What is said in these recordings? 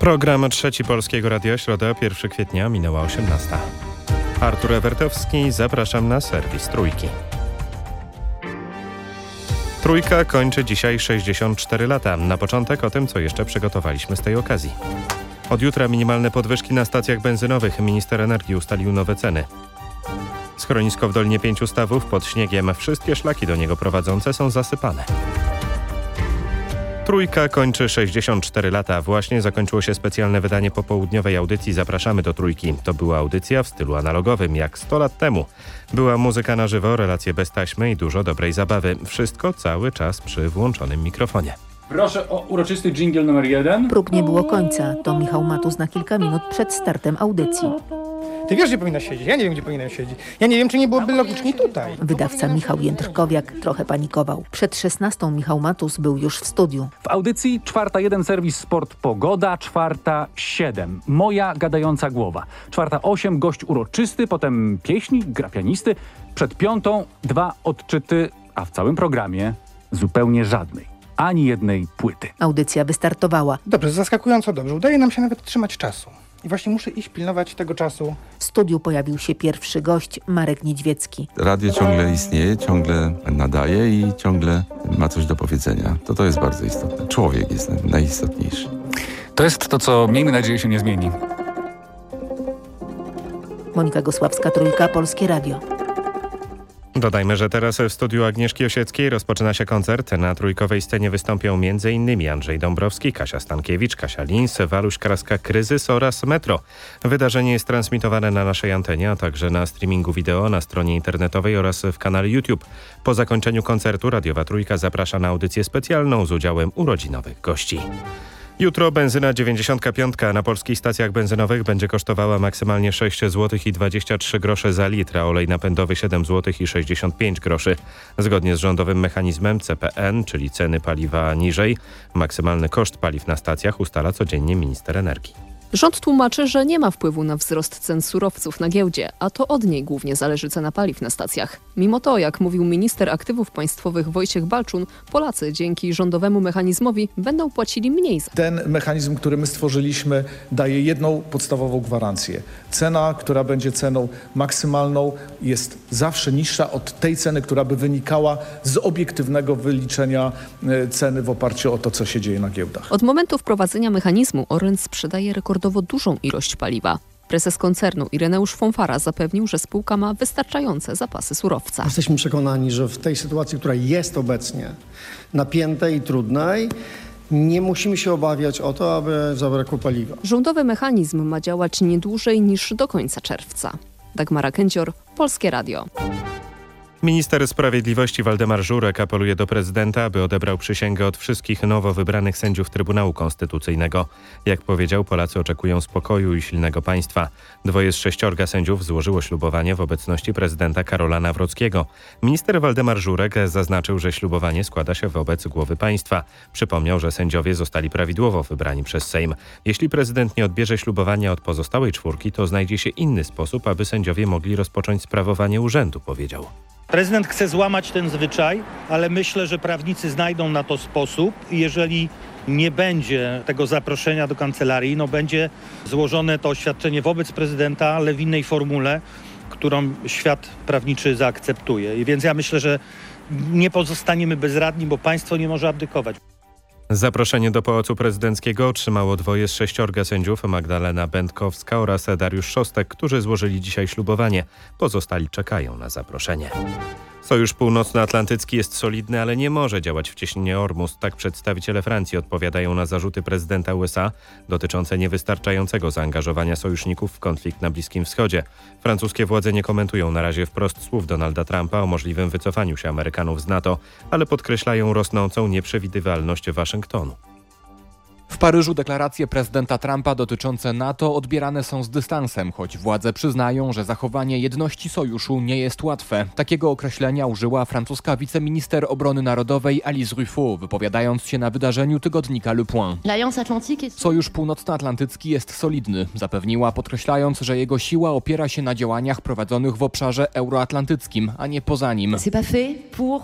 Program Trzeci Polskiego Radia Środa, 1 kwietnia, minęła 18. Artur Ewertowski, zapraszam na serwis Trójki. Trójka kończy dzisiaj 64 lata. Na początek o tym, co jeszcze przygotowaliśmy z tej okazji. Od jutra minimalne podwyżki na stacjach benzynowych. Minister energii ustalił nowe ceny. Schronisko w Dolnie Pięciu Stawów pod śniegiem. Wszystkie szlaki do niego prowadzące są zasypane. Trójka kończy 64 lata. Właśnie zakończyło się specjalne wydanie popołudniowej audycji Zapraszamy do Trójki. To była audycja w stylu analogowym, jak 100 lat temu. Była muzyka na żywo, relacje bez taśmy i dużo dobrej zabawy. Wszystko cały czas przy włączonym mikrofonie. Proszę o uroczysty dżingiel numer jeden. Próg nie było końca. To Michał Matus na kilka minut przed startem audycji. Ty wiesz, gdzie powinna siedzieć. Ja nie wiem, gdzie powinienem siedzieć. Ja nie wiem, czy nie byłoby logicznie tutaj. Wydawca Michał Jędrkowiak trochę panikował. Przed 16 Michał Matus był już w studiu. W audycji czwarta jeden serwis Sport Pogoda, czwarta siedem. Moja gadająca głowa. Czwarta osiem gość uroczysty, potem pieśni, gra pianisty. Przed piątą dwa odczyty, a w całym programie zupełnie żadnej. Ani jednej płyty. Audycja wystartowała. Dobrze, zaskakująco dobrze. Udaje nam się nawet trzymać czasu. I właśnie muszę iść pilnować tego czasu. W studiu pojawił się pierwszy gość, Marek Niedźwiecki. Radio ciągle istnieje, ciągle nadaje i ciągle ma coś do powiedzenia. To to jest bardzo istotne. Człowiek jest najistotniejszy. To jest to, co miejmy nadzieję się nie zmieni. Monika Gosławska, Trójka, Polskie Radio. Dodajmy, że teraz w studiu Agnieszki Osieckiej rozpoczyna się koncert. Na trójkowej scenie wystąpią m.in. Andrzej Dąbrowski, Kasia Stankiewicz, Kasia Lins, Waluś Kraska Kryzys oraz Metro. Wydarzenie jest transmitowane na naszej antenie, a także na streamingu wideo na stronie internetowej oraz w kanale YouTube. Po zakończeniu koncertu Radiowa Trójka zaprasza na audycję specjalną z udziałem urodzinowych gości. Jutro benzyna 95 na polskich stacjach benzynowych będzie kosztowała maksymalnie 6 zł i 23 grosze za litr, a olej napędowy 7 zł i 65 groszy. Zgodnie z rządowym mechanizmem CPN, czyli ceny paliwa niżej, maksymalny koszt paliw na stacjach ustala codziennie minister energii. Rząd tłumaczy, że nie ma wpływu na wzrost cen surowców na giełdzie, a to od niej głównie zależy cena paliw na stacjach. Mimo to, jak mówił minister aktywów państwowych Wojciech Balczun, Polacy dzięki rządowemu mechanizmowi będą płacili mniej za Ten mechanizm, który my stworzyliśmy, daje jedną podstawową gwarancję. Cena, która będzie ceną maksymalną, jest zawsze niższa od tej ceny, która by wynikała z obiektywnego wyliczenia e, ceny w oparciu o to, co się dzieje na giełdach. Od momentu wprowadzenia mechanizmu Orlen sprzedaje rekordowo dużą ilość paliwa. Prezes koncernu Ireneusz Fonfara zapewnił, że spółka ma wystarczające zapasy surowca. Jesteśmy przekonani, że w tej sytuacji, która jest obecnie napiętej i trudnej, nie musimy się obawiać o to, aby zabrakło paliwa. Rządowy mechanizm ma działać nie dłużej niż do końca czerwca. Dagmara Kęcior, Polskie Radio. Minister Sprawiedliwości Waldemar Żurek apeluje do prezydenta, aby odebrał przysięgę od wszystkich nowo wybranych sędziów Trybunału Konstytucyjnego. Jak powiedział, Polacy oczekują spokoju i silnego państwa. Dwoje z sześciorga sędziów złożyło ślubowanie w obecności prezydenta Karola Nawrockiego. Minister Waldemar Żurek zaznaczył, że ślubowanie składa się wobec głowy państwa. Przypomniał, że sędziowie zostali prawidłowo wybrani przez Sejm. Jeśli prezydent nie odbierze ślubowania od pozostałej czwórki, to znajdzie się inny sposób, aby sędziowie mogli rozpocząć sprawowanie urzędu, powiedział. Prezydent chce złamać ten zwyczaj, ale myślę, że prawnicy znajdą na to sposób jeżeli nie będzie tego zaproszenia do kancelarii, no będzie złożone to oświadczenie wobec prezydenta, ale w innej formule, którą świat prawniczy zaakceptuje. I więc ja myślę, że nie pozostaniemy bezradni, bo państwo nie może abdykować. Zaproszenie do Pałacu Prezydenckiego otrzymało dwoje z sześciorga sędziów Magdalena Będkowska oraz Dariusz Szostek, którzy złożyli dzisiaj ślubowanie. Pozostali czekają na zaproszenie. Sojusz Północnoatlantycki jest solidny, ale nie może działać w cieśninie Ormus. Tak przedstawiciele Francji odpowiadają na zarzuty prezydenta USA dotyczące niewystarczającego zaangażowania sojuszników w konflikt na Bliskim Wschodzie. Francuskie władze nie komentują na razie wprost słów Donalda Trumpa o możliwym wycofaniu się Amerykanów z NATO, ale podkreślają rosnącą nieprzewidywalność Waszyngtonu. W Paryżu deklaracje prezydenta Trumpa dotyczące NATO odbierane są z dystansem, choć władze przyznają, że zachowanie jedności sojuszu nie jest łatwe. Takiego określenia użyła francuska wiceminister obrony narodowej Alice Ruffo, wypowiadając się na wydarzeniu tygodnika Le Point. Sojusz Północnoatlantycki jest solidny, zapewniła, podkreślając, że jego siła opiera się na działaniach prowadzonych w obszarze euroatlantyckim, a nie poza nim.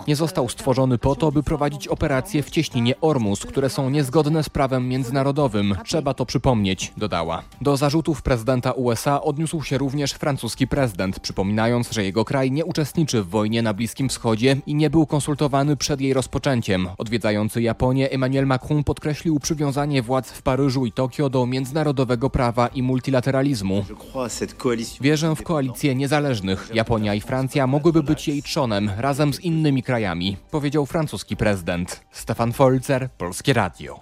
Nie został stworzony po to, by prowadzić operacje w cieśninie Ormus, które są niezgodne z prawem międzynarodowym międzynarodowym. Trzeba to przypomnieć, dodała. Do zarzutów prezydenta USA odniósł się również francuski prezydent, przypominając, że jego kraj nie uczestniczy w wojnie na Bliskim Wschodzie i nie był konsultowany przed jej rozpoczęciem. Odwiedzający Japonię Emmanuel Macron podkreślił przywiązanie władz w Paryżu i Tokio do międzynarodowego prawa i multilateralizmu. Wierzę w koalicję niezależnych. Japonia i Francja mogłyby być jej trzonem razem z innymi krajami, powiedział francuski prezydent. Stefan Folzer, Polskie Radio.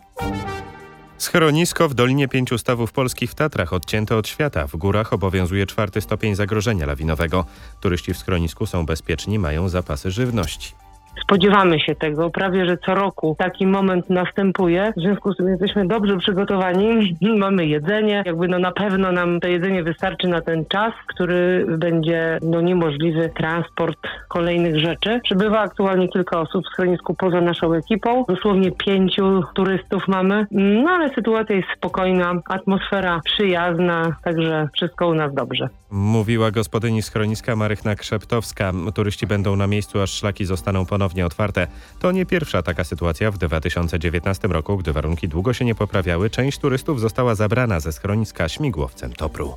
Schronisko w Dolinie Pięciu Stawów Polskich w Tatrach odcięte od świata. W górach obowiązuje czwarty stopień zagrożenia lawinowego. Turyści w schronisku są bezpieczni, mają zapasy żywności. Spodziewamy się tego, prawie że co roku taki moment następuje. W związku z tym jesteśmy dobrze przygotowani, mamy jedzenie, jakby no na pewno nam to jedzenie wystarczy na ten czas, który będzie no niemożliwy transport kolejnych rzeczy. Przybywa aktualnie kilka osób w schronisku poza naszą ekipą, dosłownie pięciu turystów mamy, no ale sytuacja jest spokojna, atmosfera przyjazna, także wszystko u nas dobrze. Mówiła gospodyni schroniska Marychna Krzeptowska. Turyści będą na miejscu, aż szlaki zostaną ponownie otwarte. To nie pierwsza taka sytuacja. W 2019 roku, gdy warunki długo się nie poprawiały, część turystów została zabrana ze schroniska śmigłowcem Topru.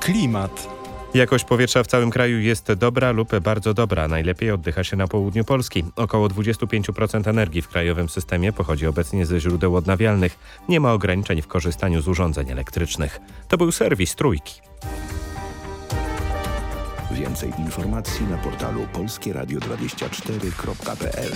Klimat. Jakość powietrza w całym kraju jest dobra lub bardzo dobra. Najlepiej oddycha się na południu Polski. Około 25% energii w krajowym systemie pochodzi obecnie ze źródeł odnawialnych. Nie ma ograniczeń w korzystaniu z urządzeń elektrycznych. To był serwis Trójki. Więcej informacji na portalu polskieradio24.pl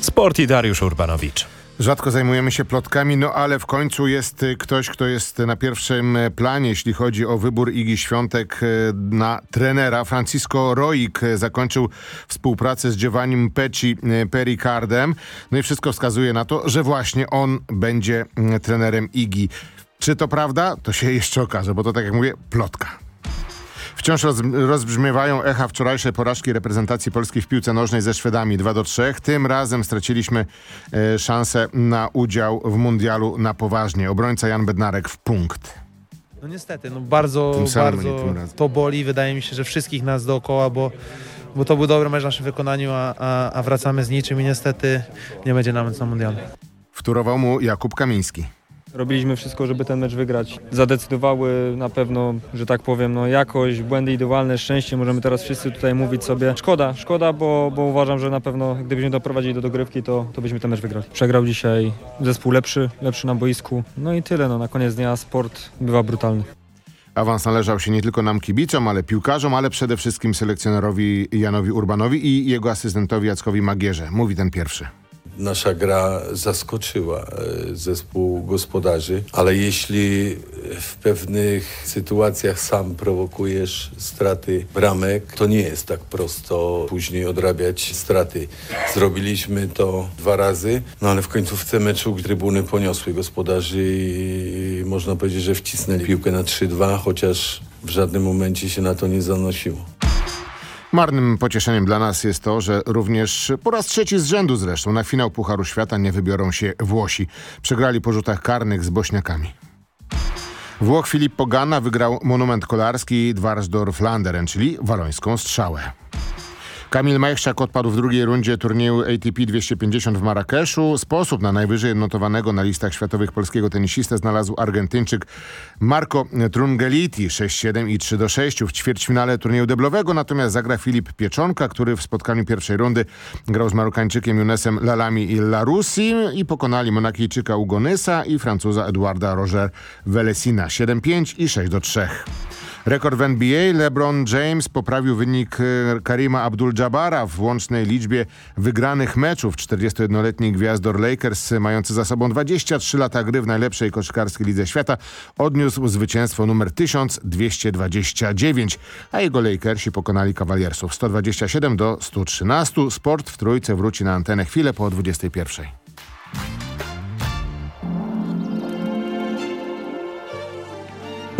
Sport i Dariusz Urbanowicz. Rzadko zajmujemy się plotkami, no ale w końcu jest y, ktoś, kto jest na pierwszym e, planie, jeśli chodzi o wybór Igi Świątek e, na trenera. Francisco Roig e, zakończył współpracę z Giovannim Pecci Pericardem. No i wszystko wskazuje na to, że właśnie on będzie mm, trenerem Igi. Czy to prawda? To się jeszcze okaże, bo to tak jak mówię, plotka. Wciąż roz, rozbrzmiewają echa wczorajszej porażki reprezentacji Polski w piłce nożnej ze Szwedami 2 do 3. Tym razem straciliśmy e, szansę na udział w mundialu na poważnie. Obrońca Jan Bednarek w punkt. No niestety, no bardzo, bardzo to boli. Wydaje mi się, że wszystkich nas dookoła, bo, bo to był dobry mecz w naszym wykonaniu, a, a, a wracamy z niczym i niestety nie będzie nam na mundialu. Wtórował mu Jakub Kamiński. Robiliśmy wszystko, żeby ten mecz wygrać. Zadecydowały na pewno, że tak powiem, no jakość, błędy indywidualne, szczęście. Możemy teraz wszyscy tutaj mówić sobie. Szkoda, szkoda, bo, bo uważam, że na pewno gdybyśmy doprowadzili do dogrywki, to, to byśmy ten mecz wygrali. Przegrał dzisiaj zespół lepszy, lepszy na boisku. No i tyle, no na koniec dnia sport bywa brutalny. Awans należał się nie tylko nam kibicom, ale piłkarzom, ale przede wszystkim selekcjonerowi Janowi Urbanowi i jego asystentowi Jackowi Magierze. Mówi ten pierwszy. Nasza gra zaskoczyła e, zespół gospodarzy, ale jeśli w pewnych sytuacjach sam prowokujesz straty bramek, to nie jest tak prosto później odrabiać straty. Zrobiliśmy to dwa razy, no ale w końcówce meczu trybuny poniosły gospodarzy i można powiedzieć, że wcisnęli piłkę na 3-2, chociaż w żadnym momencie się na to nie zanosiło. Marnym pocieszeniem dla nas jest to, że również po raz trzeci z rzędu zresztą na finał Pucharu Świata nie wybiorą się Włosi. Przegrali po rzutach karnych z Bośniakami. Włoch Filippo Ganna wygrał monument kolarski Dwarsdorf-Landeren, czyli walońską strzałę. Kamil Majchrzak odpadł w drugiej rundzie turnieju ATP 250 w Marrakeszu. Sposób na najwyżej notowanego na listach światowych polskiego tenisistę znalazł Argentyńczyk Marco Trungeliti 6-7 i 3-6 w ćwierćfinale turnieju deblowego. Natomiast zagra Filip Pieczonka, który w spotkaniu pierwszej rundy grał z Marokańczykiem Younesem Lalami i Larussi i pokonali Monakijczyka Ugonysa i Francuza Eduarda Roger Velesina 7-5 i 6-3. Rekord w NBA LeBron James poprawił wynik e, Karima Abdul-Jabara w łącznej liczbie wygranych meczów. 41-letni gwiazdor Lakers, mający za sobą 23 lata gry w najlepszej koszykarskiej lidze świata, odniósł zwycięstwo numer 1229, a jego Lakersi pokonali Cavaliersów 127 do 113. Sport w Trójce wróci na antenę chwilę po 21.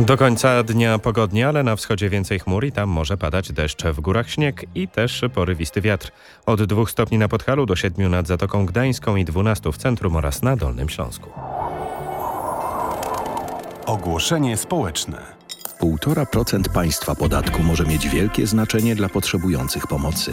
Do końca dnia pogodnie, ale na wschodzie więcej chmur i tam może padać deszcz, w górach śnieg i też porywisty wiatr. Od 2 stopni na Podhalu do 7 nad Zatoką Gdańską i 12 w centrum oraz na Dolnym Śląsku. Ogłoszenie społeczne. 1,5% państwa podatku może mieć wielkie znaczenie dla potrzebujących pomocy.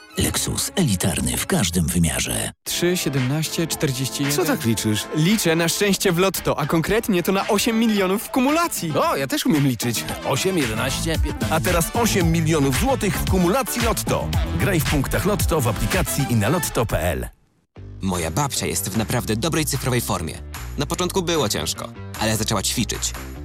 Lexus elitarny w każdym wymiarze. 3, 17, 41. Co tak liczysz? Liczę na szczęście w lotto, a konkretnie to na 8 milionów w kumulacji. O, ja też umiem liczyć. 8, 11, 15. A teraz 8 milionów złotych w kumulacji Lotto. Graj w punktach Lotto w aplikacji i na lotto.pl. Moja babcia jest w naprawdę dobrej cyfrowej formie. Na początku było ciężko, ale zaczęła ćwiczyć.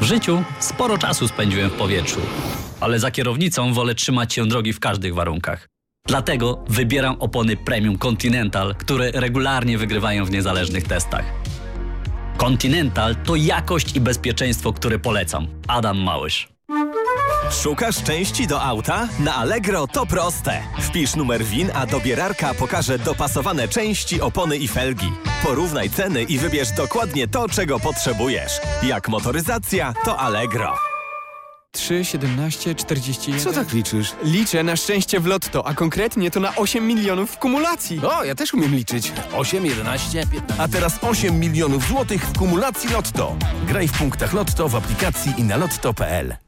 W życiu sporo czasu spędziłem w powietrzu, ale za kierownicą wolę trzymać się drogi w każdych warunkach. Dlatego wybieram opony Premium Continental, które regularnie wygrywają w niezależnych testach. Continental to jakość i bezpieczeństwo, które polecam. Adam Małysz. Szukasz części do auta? Na Allegro to proste. Wpisz numer WIN, a dobierarka pokaże dopasowane części, opony i felgi. Porównaj ceny i wybierz dokładnie to, czego potrzebujesz. Jak motoryzacja, to Allegro. 3, 17, 41. Co tak liczysz? Liczę na szczęście w lotto, a konkretnie to na 8 milionów w kumulacji. O, ja też umiem liczyć. 8, 11, 15. A teraz 8 milionów złotych w kumulacji Lotto. Graj w punktach Lotto w aplikacji i na lotto.pl.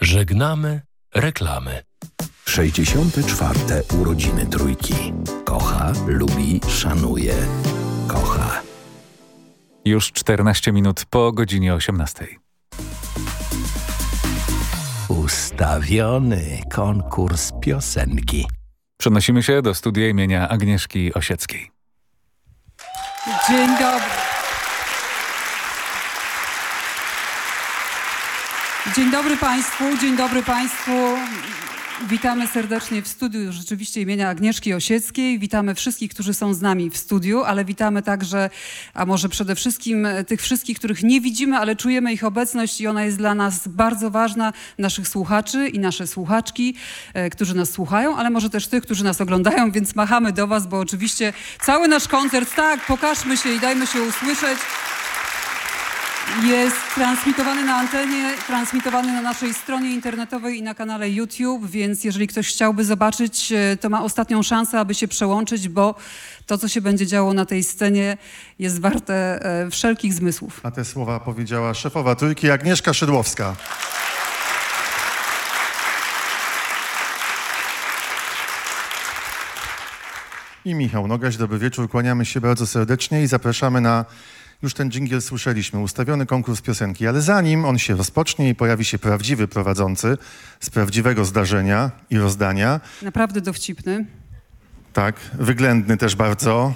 Żegnamy reklamy. 64. urodziny trójki. Kocha, lubi, szanuje. Kocha. Już 14 minut po godzinie 18. Ustawiony konkurs piosenki. Przenosimy się do studia imienia Agnieszki Osieckiej. Dzień dobry. Dzień dobry Państwu, dzień dobry Państwu. Witamy serdecznie w studiu rzeczywiście imienia Agnieszki Osieckiej. Witamy wszystkich, którzy są z nami w studiu, ale witamy także, a może przede wszystkim tych wszystkich, których nie widzimy, ale czujemy ich obecność i ona jest dla nas bardzo ważna, naszych słuchaczy i nasze słuchaczki, e, którzy nas słuchają, ale może też tych, którzy nas oglądają, więc machamy do Was, bo oczywiście cały nasz koncert, tak, pokażmy się i dajmy się usłyszeć. Jest transmitowany na antenie, transmitowany na naszej stronie internetowej i na kanale YouTube, więc jeżeli ktoś chciałby zobaczyć, e, to ma ostatnią szansę, aby się przełączyć, bo to, co się będzie działo na tej scenie, jest warte e, wszelkich zmysłów. A te słowa powiedziała szefowa trójki Agnieszka Szydłowska. i Michał Nogaś. Dobry wieczór, kłaniamy się bardzo serdecznie i zapraszamy na, już ten dżingiel słyszeliśmy, ustawiony konkurs piosenki, ale zanim on się rozpocznie i pojawi się prawdziwy prowadzący z prawdziwego zdarzenia i rozdania, Naprawdę dowcipny. tak, wyględny też bardzo,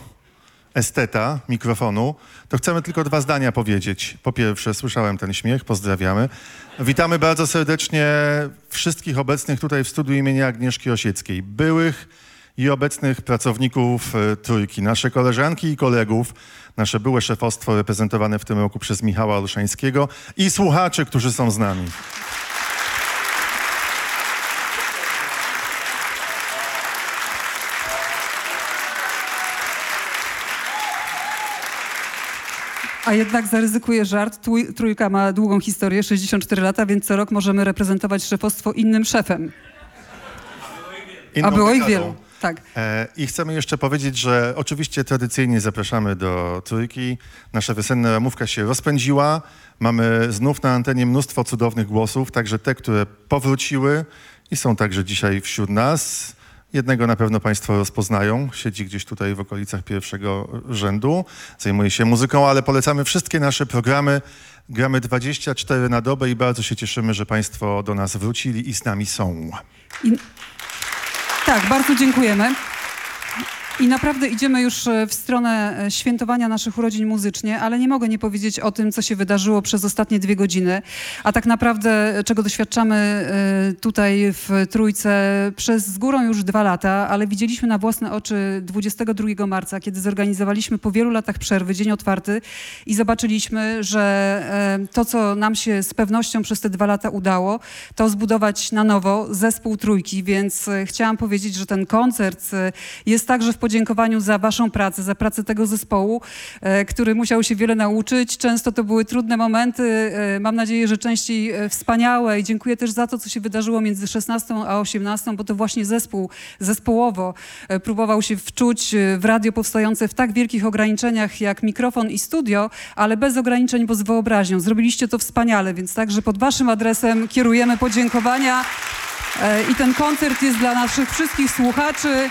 esteta mikrofonu, to chcemy tylko dwa zdania powiedzieć. Po pierwsze, słyszałem ten śmiech, pozdrawiamy. Witamy bardzo serdecznie wszystkich obecnych tutaj w studiu imienia Agnieszki Osieckiej, byłych i obecnych pracowników e, Trójki, nasze koleżanki i kolegów, nasze byłe szefostwo reprezentowane w tym roku przez Michała Olszańskiego i słuchacze, którzy są z nami. A jednak zaryzykuję żart. Trój- Trójka ma długą historię, 64 lata, więc co rok możemy reprezentować szefostwo innym szefem. Inną A było ich wielu. Tak. E, I chcemy jeszcze powiedzieć, że oczywiście tradycyjnie zapraszamy do Trójki. Nasza wiosenna ramówka się rozpędziła. Mamy znów na antenie mnóstwo cudownych głosów, także te, które powróciły i są także dzisiaj wśród nas. Jednego na pewno Państwo rozpoznają. Siedzi gdzieś tutaj w okolicach pierwszego rzędu. Zajmuje się muzyką, ale polecamy wszystkie nasze programy. Gramy 24 na dobę i bardzo się cieszymy, że Państwo do nas wrócili i z nami są. I... Tak, bardzo dziękujemy. I naprawdę idziemy już e, w stronę e, świętowania naszych urodzin muzycznie, ale nie mogę nie powiedzieć o tym, co się wydarzyło przez ostatnie dwie godziny, a tak naprawdę e, czego doświadczamy tutaj w Trójce przez z górą już dwa lata, ale widzieliśmy na własne oczy 22 marca, kiedy zorganizowaliśmy po wielu latach przerwy dzień otwarty i zobaczyliśmy, że to, co nam się z pewnością przez te dwa lata udało, to zbudować na nowo zespół Trójki, więc chciałam powiedzieć, że ten koncert jest także w podziękowaniu za waszą pracę, za pracę tego zespołu, e, który musiał się wiele nauczyć. Często to były trudne momenty, e, mam nadzieję, że częściej e, wspaniałe i dziękuję też za to, co się wydarzyło między 16 a 18, bo to właśnie zespół zespołowo próbował się wczuć w radio powstające w tak wielkich ograniczeniach jak mikrofon i studio, ale bez ograniczeń, bo z wyobraźnią. Zrobiliście to wspaniale, więc także pod waszym adresem kierujemy podziękowania i ten koncert jest dla naszych wszystkich słuchaczy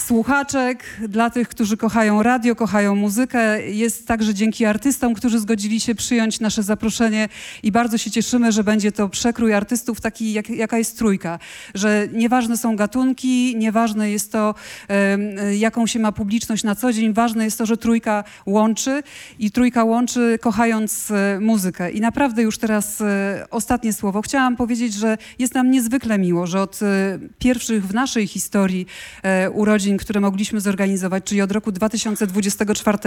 słuchaczek, dla tych, którzy kochają radio, kochają muzykę. Jest także dzięki artystom, którzy zgodzili się przyjąć nasze zaproszenie i bardzo się cieszymy, że będzie to przekrój artystów taki, jak, jaka jest trójka. Że nieważne są gatunki, nieważne jest to, jaką się ma publiczność na co dzień, ważne jest to, że trójka łączy i trójka łączy kochając e, muzykę. I naprawdę już teraz e, ostatnie słowo. Chciałam powiedzieć, że jest nam niezwykle miło, że od e, pierwszych w naszej historii e, urodzin, które mogliśmy zorganizować, czyli od roku 2024,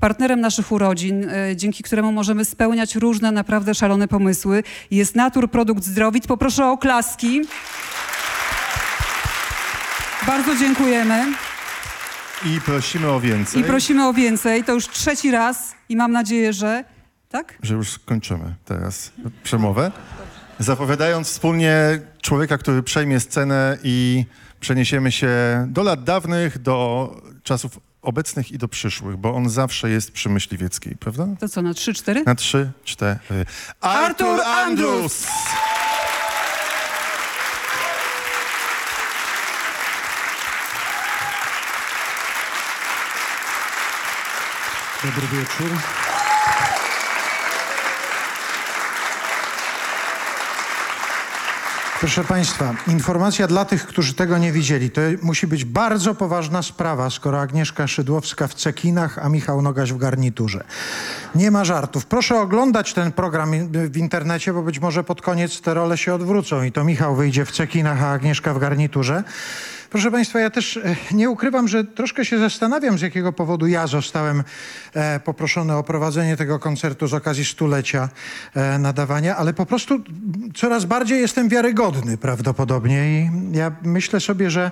partnerem naszych urodzin, e, dzięki któremu możemy spełniać różne naprawdę szalone pomysły, jest Natur Produkt Zdrowit. Poproszę o oklaski. Bardzo dziękujemy. I prosimy o więcej. I prosimy o więcej. To już trzeci raz i mam nadzieję, że... Tak? że już kończymy teraz przemowę. Zapowiadając wspólnie człowieka, który przejmie scenę i przeniesiemy się do lat dawnych, do czasów obecnych i do przyszłych, bo on zawsze jest przy Myśliwieckiej, prawda? To co, na trzy, cztery? Na trzy, cztery. Artur Andrus! Dobry wieczór. Proszę Państwa, informacja dla tych, którzy tego nie widzieli. To musi być bardzo poważna sprawa, skoro Agnieszka Szydłowska w cekinach, a Michał Nogaś w garniturze. Nie ma żartów. Proszę oglądać ten program w internecie, bo być może pod koniec te role się odwrócą i to Michał wyjdzie w cekinach, a Agnieszka w garniturze. Proszę Państwa, ja też e, nie ukrywam, że troszkę się zastanawiam, z jakiego powodu ja zostałem e, poproszony o prowadzenie tego koncertu z okazji stulecia e, nadawania, ale po prostu coraz bardziej jestem wiarygodny prawdopodobnie i ja myślę sobie, że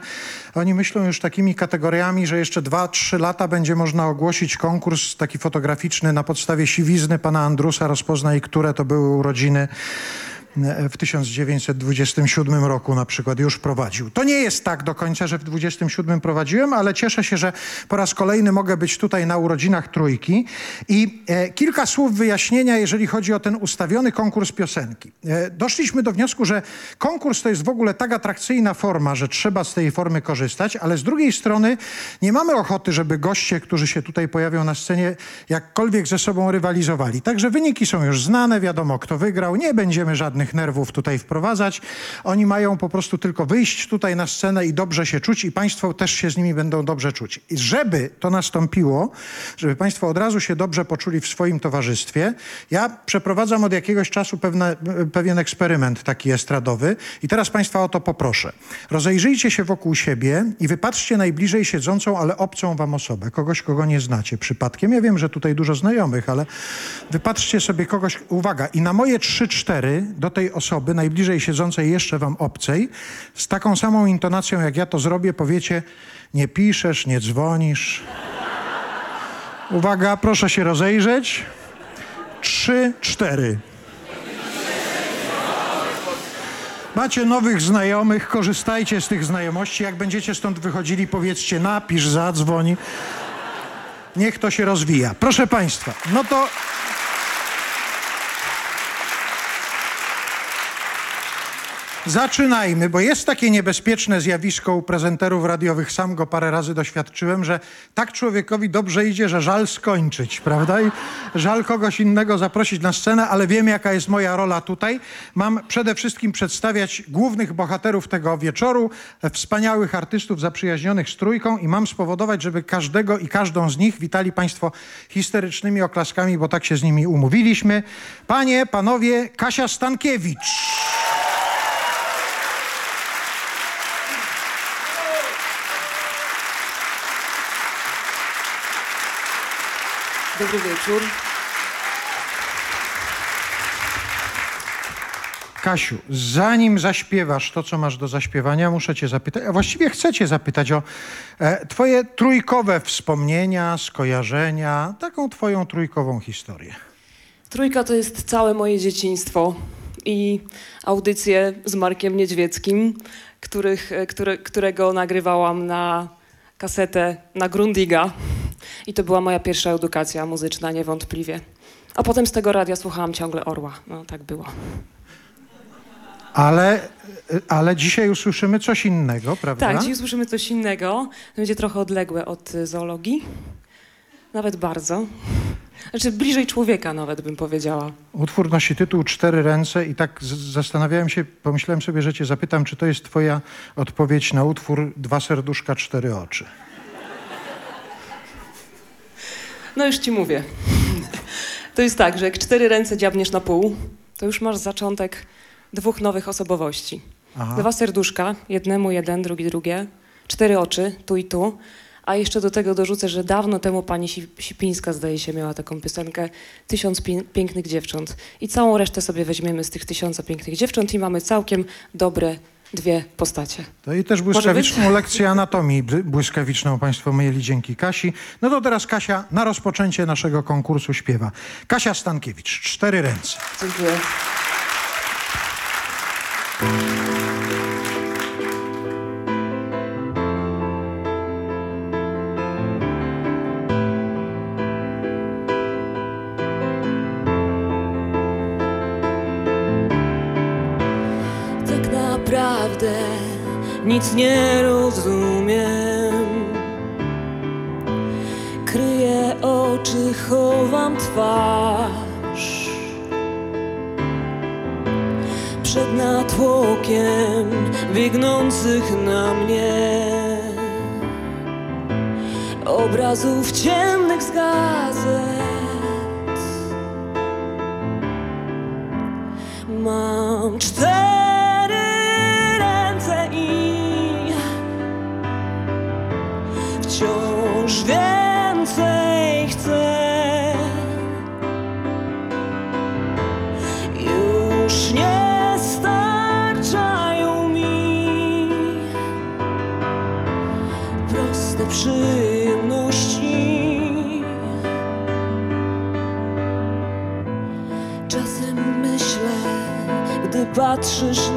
oni myślą już takimi kategoriami, że jeszcze dwa, trzy lata będzie można ogłosić konkurs taki fotograficzny na podstawie siwizny pana Andrusa, rozpoznaj, które to były urodziny w 1927 roku na przykład już prowadził. To nie jest tak do końca, że w 27 prowadziłem, ale cieszę się, że po raz kolejny mogę być tutaj na urodzinach Trójki. I e, kilka słów wyjaśnienia, jeżeli chodzi o ten ustawiony konkurs piosenki. E, doszliśmy do wniosku, że konkurs to jest w ogóle tak atrakcyjna forma, że trzeba z tej formy korzystać, ale z drugiej strony nie mamy ochoty, żeby goście, którzy się tutaj pojawią na scenie, jakkolwiek ze sobą rywalizowali. Także wyniki są już znane, wiadomo kto wygrał, nie będziemy żadnych nerwów tutaj wprowadzać. Oni mają po prostu tylko wyjść tutaj na scenę i dobrze się czuć i państwo też się z nimi będą dobrze czuć. I żeby to nastąpiło, żeby państwo od razu się dobrze poczuli w swoim towarzystwie, ja przeprowadzam od jakiegoś czasu pewne, pewien eksperyment taki estradowy i teraz państwa o to poproszę. Rozejrzyjcie się wokół siebie i wypatrzcie najbliżej siedzącą, ale obcą wam osobę, kogoś, kogo nie znacie przypadkiem. Ja wiem, że tutaj dużo znajomych, ale wypatrzcie sobie kogoś, uwaga, i na moje trzy, cztery do tej osoby, najbliżej siedzącej jeszcze wam obcej, z taką samą intonacją, jak ja to zrobię, powiecie, nie piszesz, nie dzwonisz. Uwaga, proszę się rozejrzeć. Trzy, cztery. Macie nowych znajomych, korzystajcie z tych znajomości. Jak będziecie stąd wychodzili, powiedzcie napisz, zadzwoń. Niech to się rozwija. Proszę Państwa, no to Zaczynajmy, bo jest takie niebezpieczne zjawisko u prezenterów radiowych, sam go parę razy doświadczyłem, że tak człowiekowi dobrze idzie, że żal skończyć, prawda? I żal kogoś innego zaprosić na scenę, ale wiem jaka jest moja rola tutaj. Mam przede wszystkim przedstawiać głównych bohaterów tego wieczoru, wspaniałych artystów zaprzyjaźnionych z Trójką i mam spowodować, żeby każdego i każdą z nich witali Państwo histerycznymi oklaskami, bo tak się z nimi umówiliśmy. Panie, panowie, Kasia Stankiewicz. Dobry wieczór. Kasiu, zanim zaśpiewasz to, co masz do zaśpiewania, muszę cię zapytać, a właściwie chcę cię zapytać o e, twoje trójkowe wspomnienia, skojarzenia, taką twoją trójkową historię. Trójka to jest całe moje dzieciństwo i audycje z Markiem Niedźwieckim, których, e, które, którego nagrywałam na kasetę na Grundiga. I to była moja pierwsza edukacja muzyczna, niewątpliwie. A potem z tego radia słuchałam ciągle Orła. No tak było. Ale, ale dzisiaj usłyszymy coś innego, prawda? Tak, dzisiaj usłyszymy coś innego. Będzie trochę odległe od zoologii. Nawet bardzo. Znaczy bliżej człowieka nawet bym powiedziała. Utwór nosi tytuł Cztery ręce i tak zastanawiałem się, pomyślałem sobie, że cię zapytam, czy to jest twoja odpowiedź na utwór Dwa serduszka, cztery oczy. No już ci mówię. To jest tak, że jak cztery ręce dziabniesz na pół, to już masz zaczątek dwóch nowych osobowości. Aha. Dwa serduszka, jednemu jeden, drugi drugie, cztery oczy, tu i tu. A jeszcze do tego dorzucę, że dawno temu pani Si- Sipińska, zdaje się, miała taką piosenkę Tysiąc pi- pięknych dziewcząt. I całą resztę sobie weźmiemy z tych tysiąca pięknych dziewcząt i mamy całkiem dobre dwie postacie. To i też błyskawiczną lekcję anatomii błyskawiczną Państwo mieli dzięki Kasi. No to teraz Kasia na rozpoczęcie naszego konkursu śpiewa. Kasia Stankiewicz, cztery ręce. Dziękuję. Nie rozumiem. Kryję oczy, chowam twarz. Przed natłokiem biegnących na mnie obrazów ciemnych z gazet. Mam cztery слышишь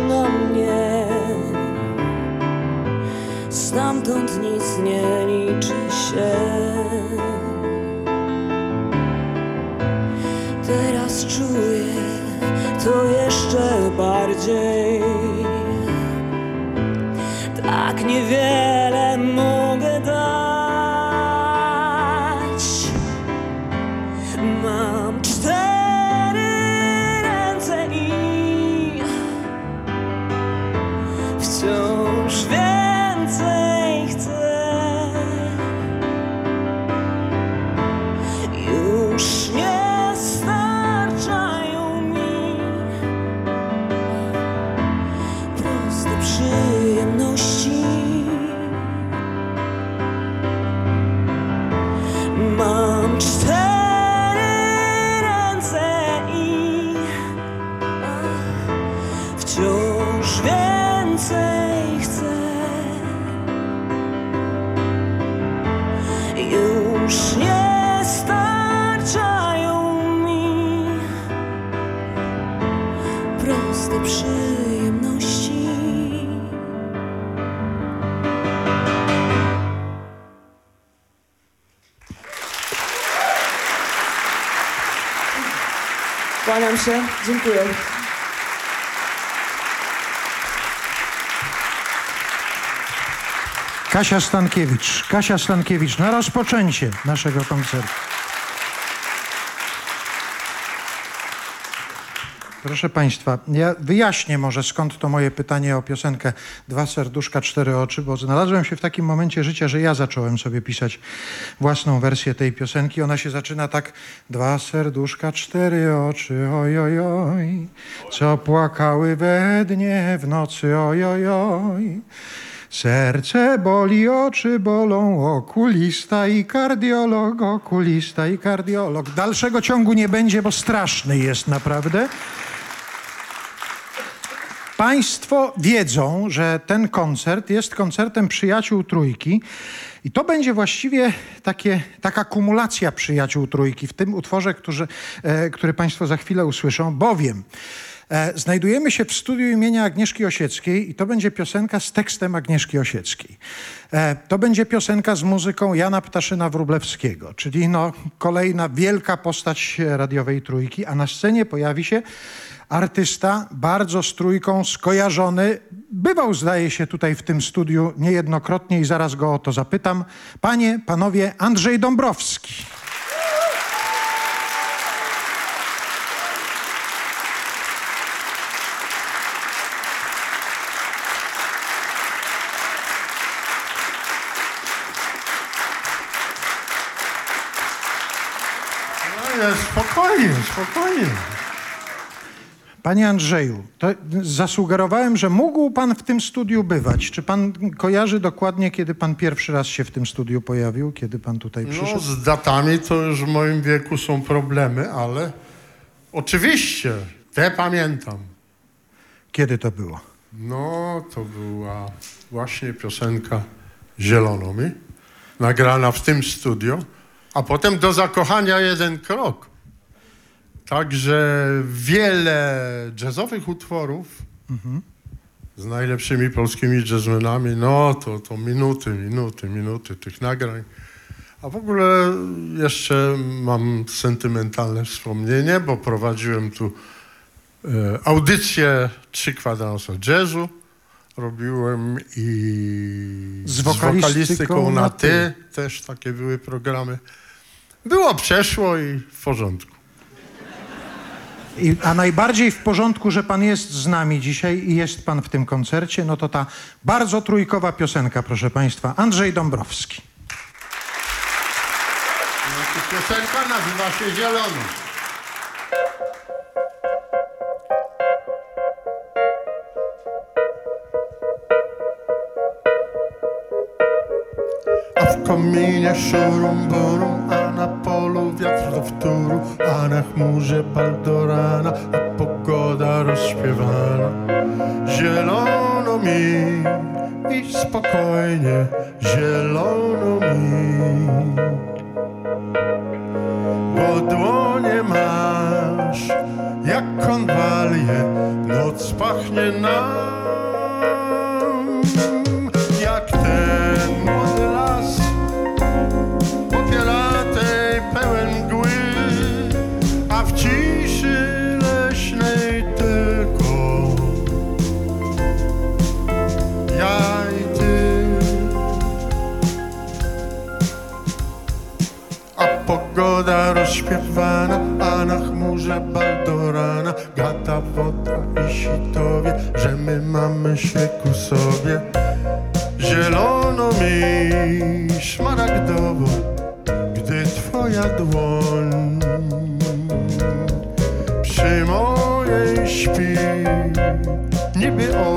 Kasia Stankiewicz. Kasia Stankiewicz na rozpoczęcie naszego koncertu. Proszę Państwa, ja wyjaśnię może skąd to moje pytanie o piosenkę Dwa serduszka, cztery oczy, bo znalazłem się w takim momencie życia, że ja zacząłem sobie pisać własną wersję tej piosenki. Ona się zaczyna tak Dwa serduszka, cztery oczy, oj, oj, oj, co płakały we dnie w nocy, oj, oj, oj. Serce boli, oczy bolą, okulista i kardiolog, okulista i kardiolog. Dalszego ciągu nie będzie, bo straszny jest naprawdę. Państwo wiedzą, że ten koncert jest koncertem przyjaciół trójki i to będzie właściwie takie, taka kumulacja przyjaciół trójki w tym utworze, którzy, e, który Państwo za chwilę usłyszą, bowiem znajdujemy się w studiu imienia Agnieszki Osieckiej i to będzie piosenka z tekstem Agnieszki Osieckiej. E, to będzie piosenka z muzyką Jana Ptaszyna-Wróblewskiego, czyli no, kolejna wielka postać radiowej trójki, a na scenie pojawi się artysta bardzo z trójką skojarzony. Bywał, zdaje się, tutaj w tym studiu niejednokrotnie i zaraz go o to zapytam. Panie, panowie, Andrzej Dąbrowski. No jest, spokojnie, spokojnie. Panie Andrzeju, zasugerowałem, że mógł pan w tym studiu bywać. Czy pan kojarzy dokładnie, kiedy pan pierwszy raz się w tym studiu pojawił, kiedy pan tutaj przyszedł? No z datami to już w moim wieku są problemy, ale oczywiście, te pamiętam. Kiedy to było? No, to była właśnie piosenka Zielono mi, nagrana w tym studio, a potem do zakochania jeden krok. Także wiele jazzowych utworów Mhm. z najlepszymi polskimi jazzmenami, no to, to minuty, minuty, minuty tych nagrań. A w ogóle jeszcze mam sentymentalne wspomnienie, bo prowadziłem tu e, audycję Trzy kwadransa jazzu. Robiłem i Z wokalistyką na na ty. ty. Też takie były programy. Było przeszło i w porządku. I, a najbardziej w porządku, że pan jest z nami dzisiaj i jest pan w tym koncercie, no to ta bardzo trójkowa piosenka, proszę państwa. Andrzej Dąbrowski. Piosenka nazywa się Zielono. A w kominie szurum burum, wiatr do wtóru, a na chmurze baldorana, a pogoda rozśpiewana. Zielono mi i spokojnie, zielono mi. Bo dłonie masz jak konwalie, noc pachnie nam pogoda rozśpiewana, a na chmurze baldorana Gada woda i sitowie, że my mamy się ku sobie Zielono mi szmaragdowo, gdy twoja dłoń Przy mojej śpi. Niby owoc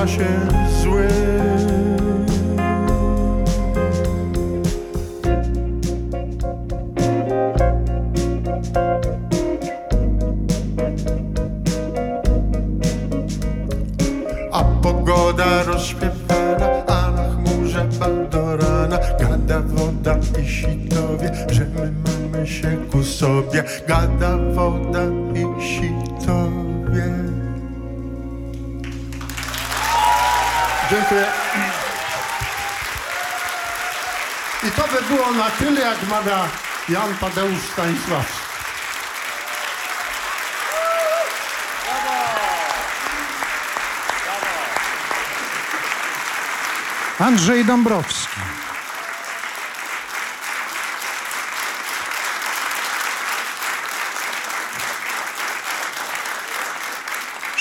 czasie złym. A pogoda rozśpiewana, a na chmurze baldorana Gada woda i sitowie, że my mamy się ku sobie. Gada woda i sitowie Dziękuję. I to by było na tyle, jak mawia Jan Tadeusz Stanisławski. Andrzej Dąbrowski.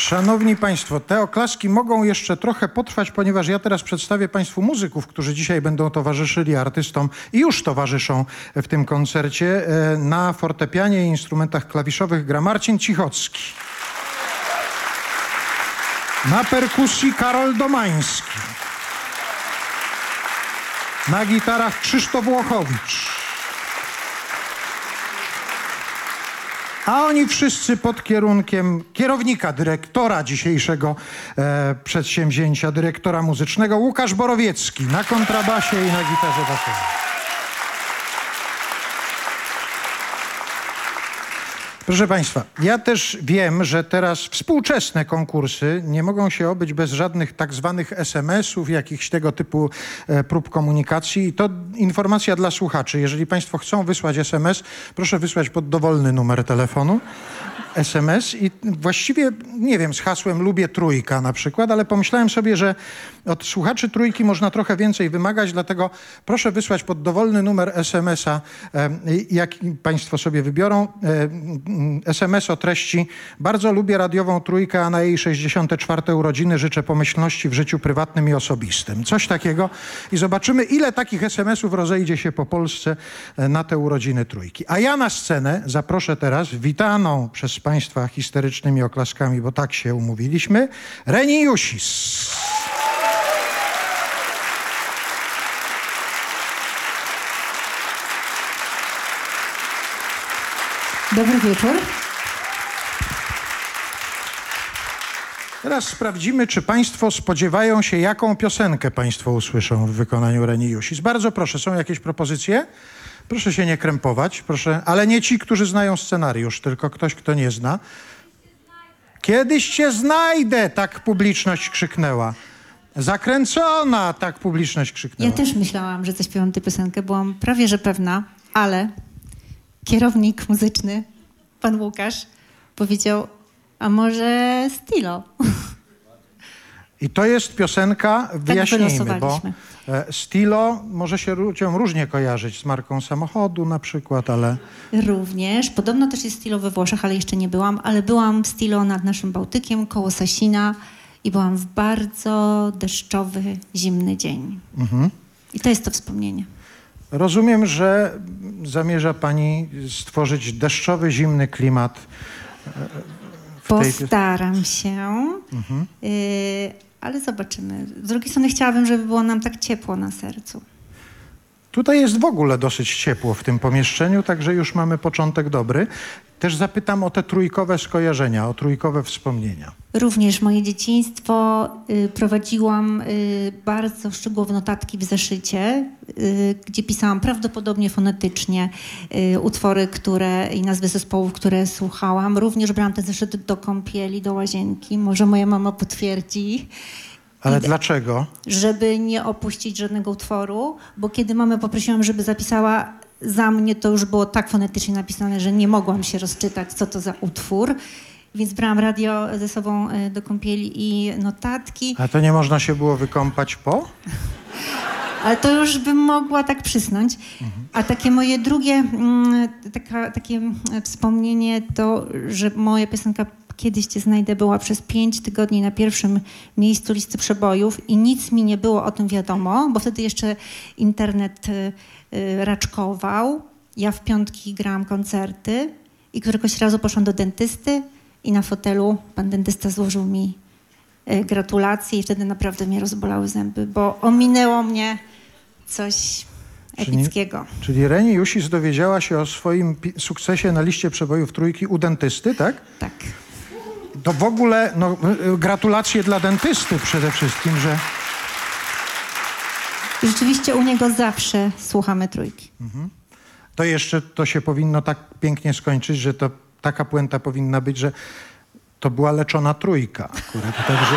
Szanowni Państwo, te oklaski mogą jeszcze trochę potrwać, ponieważ ja teraz przedstawię Państwu muzyków, którzy dzisiaj będą towarzyszyli artystom i już towarzyszą w tym koncercie. E, Na fortepianie i instrumentach klawiszowych gra Marcin Cichocki. Na perkusji Karol Domański. Na gitarach Krzysztof Łochowicz. A oni wszyscy pod kierunkiem kierownika, dyrektora dzisiejszego e, przedsięwzięcia, dyrektora muzycznego Łukasz Borowiecki na kontrabasie i na gitarze basowej. Proszę Państwa, ja też wiem, że teraz współczesne konkursy nie mogą się obyć bez żadnych tak zwanych SMS-ów, jakichś tego typu e, prób komunikacji. I to informacja dla słuchaczy. Jeżeli Państwo chcą wysłać SMS, proszę wysłać pod dowolny numer telefonu. SMS i właściwie, nie wiem, z hasłem lubię trójka na przykład, ale pomyślałem sobie, że od słuchaczy trójki można trochę więcej wymagać, dlatego proszę wysłać pod dowolny numer SMS-a, e, jaki Państwo sobie wybiorą. E, SMS o treści bardzo lubię radiową trójkę, a na jej 64. urodziny życzę pomyślności w życiu prywatnym i osobistym. Coś takiego i zobaczymy, ile takich SMS-ów rozejdzie się po Polsce e, na te urodziny trójki. A ja na scenę zaproszę teraz witaną przez Państwa histerycznymi oklaskami, bo tak się umówiliśmy, Reni Jusis. Dobry wieczór. Teraz sprawdzimy, czy Państwo spodziewają się, jaką piosenkę Państwo usłyszą w wykonaniu Reni Jusis. Bardzo proszę, są jakieś propozycje? Proszę się nie krępować, proszę, ale nie ci, którzy znają scenariusz, tylko ktoś, kto nie zna. Kiedyś cię znajdę, tak publiczność krzyknęła. Zakręcona, tak publiczność krzyknęła. Ja też myślałam, że zaśpiewam tę piosenkę, byłam prawie że pewna, ale kierownik muzyczny, pan Łukasz, powiedział, a może Stilo? I to jest piosenka, wyjaśnijmy, bo wylosowaliśmy. e, Stilo może się ludziom różnie kojarzyć z marką samochodu na przykład, ale Również. Podobno też jest Stilo we Włoszech, ale jeszcze nie byłam, ale byłam w Stilo nad naszym Bałtykiem, koło Sasina i byłam w bardzo deszczowy, zimny dzień. mhm. I to jest to wspomnienie. rozumiem, że zamierza pani stworzyć deszczowy, zimny klimat e, w tej Postaram się, Mhm. y, ale zobaczymy. Z drugiej strony chciałabym, żeby było nam tak ciepło na sercu. Tutaj jest w ogóle dosyć ciepło w tym pomieszczeniu, także już mamy początek dobry. Też zapytam o te trójkowe skojarzenia, o trójkowe wspomnienia. Również moje dzieciństwo y, prowadziłam y, bardzo szczegółowe notatki w zeszycie, y, gdzie pisałam prawdopodobnie fonetycznie y, utwory które, i nazwy zespołów, które słuchałam. Również brałam ten zeszyt do kąpieli, do łazienki. Może moja mama potwierdzi. Ale dlaczego? żeby nie opuścić żadnego utworu, bo kiedy mamę poprosiłam, żeby zapisała za mnie, to już było tak fonetycznie napisane, że nie mogłam się rozczytać, co to za utwór. Więc brałam radio ze sobą e, do kąpieli i notatki, A to nie można się było wykąpać po? ale to już bym mogła tak przysnąć. A takie moje drugie mm, taka, takie mm, wspomnienie to, że moja piosenka Kiedyś Cię znajdę była przez pięć tygodni na pierwszym miejscu listy przebojów i nic mi nie było o tym wiadomo, bo wtedy jeszcze internet y, raczkował. Ja w piątki grałam koncerty i któregoś razu poszłam do dentysty i na fotelu pan dentysta złożył mi y, gratulacje i wtedy naprawdę mnie rozbolały zęby, bo ominęło mnie coś epickiego. Czyli Reni Jusis dowiedziała się o swoim sukcesie na liście przebojów trójki u dentysty, tak? Tak. To w ogóle no, y, gratulacje dla dentysty przede wszystkim, że Rzeczywiście u niego zawsze słuchamy trójki. to jeszcze to się powinno tak pięknie skończyć, że to taka puenta powinna być, że to była leczona trójka akurat. Także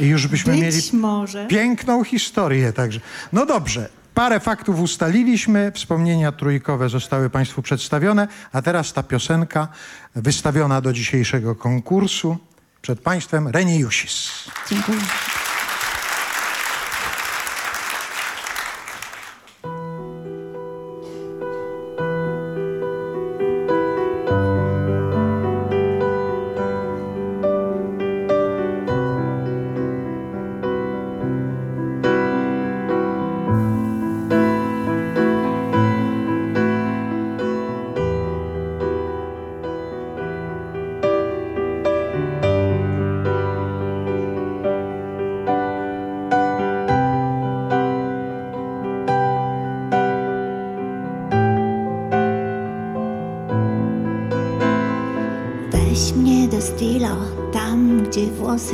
i już byśmy Być mieli może. piękną historię. Także. No dobrze, parę faktów ustaliliśmy, wspomnienia trójkowe zostały Państwu przedstawione, a teraz ta piosenka wystawiona do dzisiejszego konkursu. Przed Państwem Reni Jusis. Dziękuję.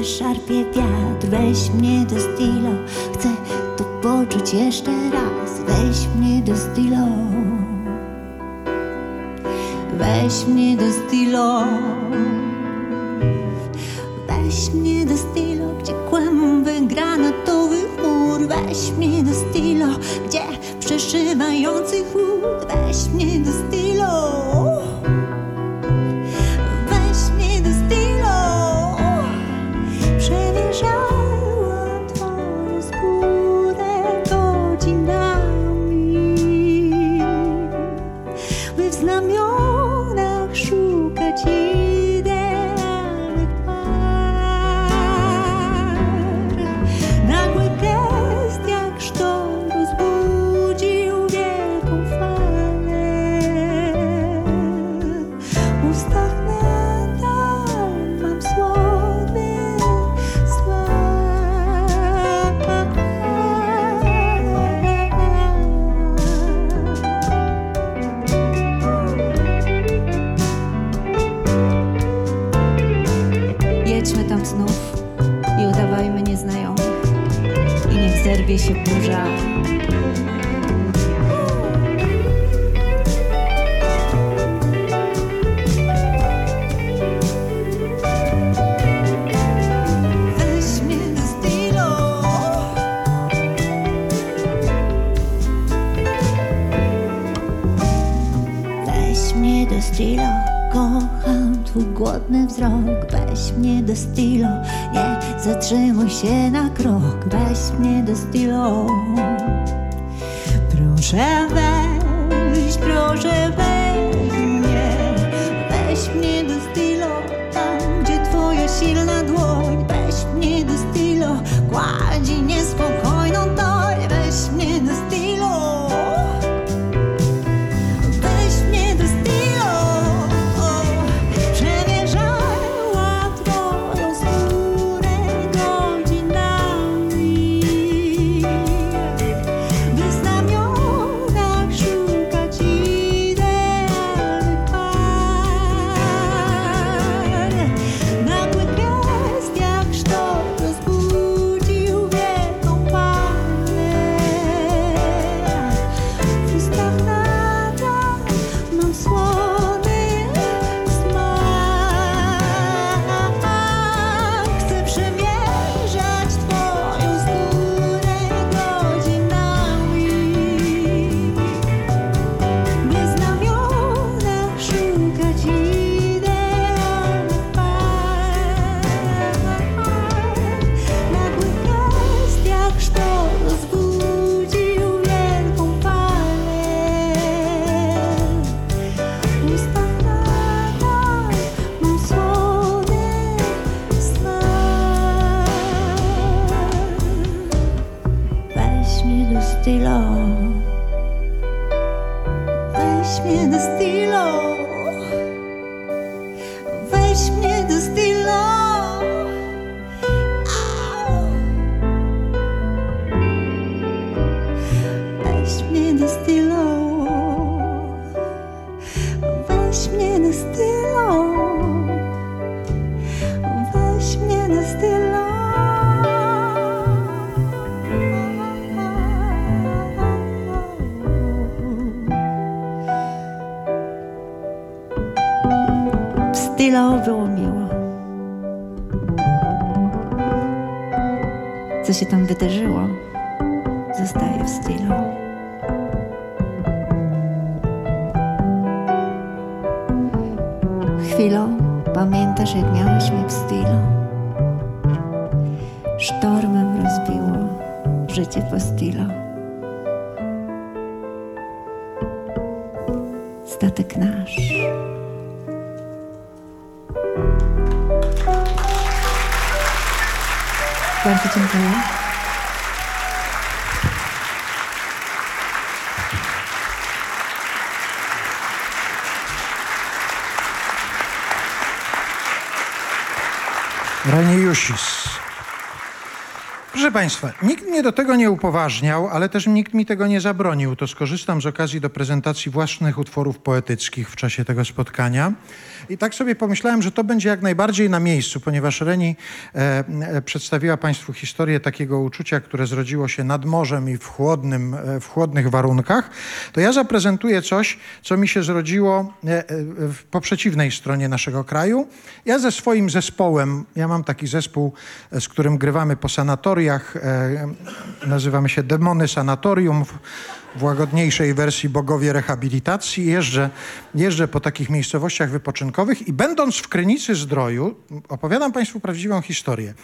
Szarpie wiatr. Weź mnie do stilo, chcę to poczuć jeszcze raz mnie do stylu, nie zatrzymuj się na krok, weź mnie do stylu. Proszę weź, mnie do Proszę Państwa, nikt mnie do tego nie upoważniał, ale też nikt mi tego nie zabronił. To skorzystam z okazji do prezentacji własnych utworów poetyckich w czasie tego spotkania. I tak sobie pomyślałem, że to będzie jak najbardziej na miejscu, ponieważ Reni e, e, przedstawiła Państwu historię takiego uczucia, które zrodziło się nad morzem i w, chłodnym, e, w chłodnych warunkach. To ja zaprezentuję coś, co mi się zrodziło e, e, po przeciwnej stronie naszego kraju. Ja ze swoim zespołem, ja mam taki zespół, e, z którym grywamy po sanatoriach, e, nazywamy się Demony Sanatorium, w, w łagodniejszej wersji Bogowie Rehabilitacji. Jeżdżę, jeżdżę po takich miejscowościach wypoczynkowych i będąc w Krynicy Zdroju, opowiadam Państwu prawdziwą historię.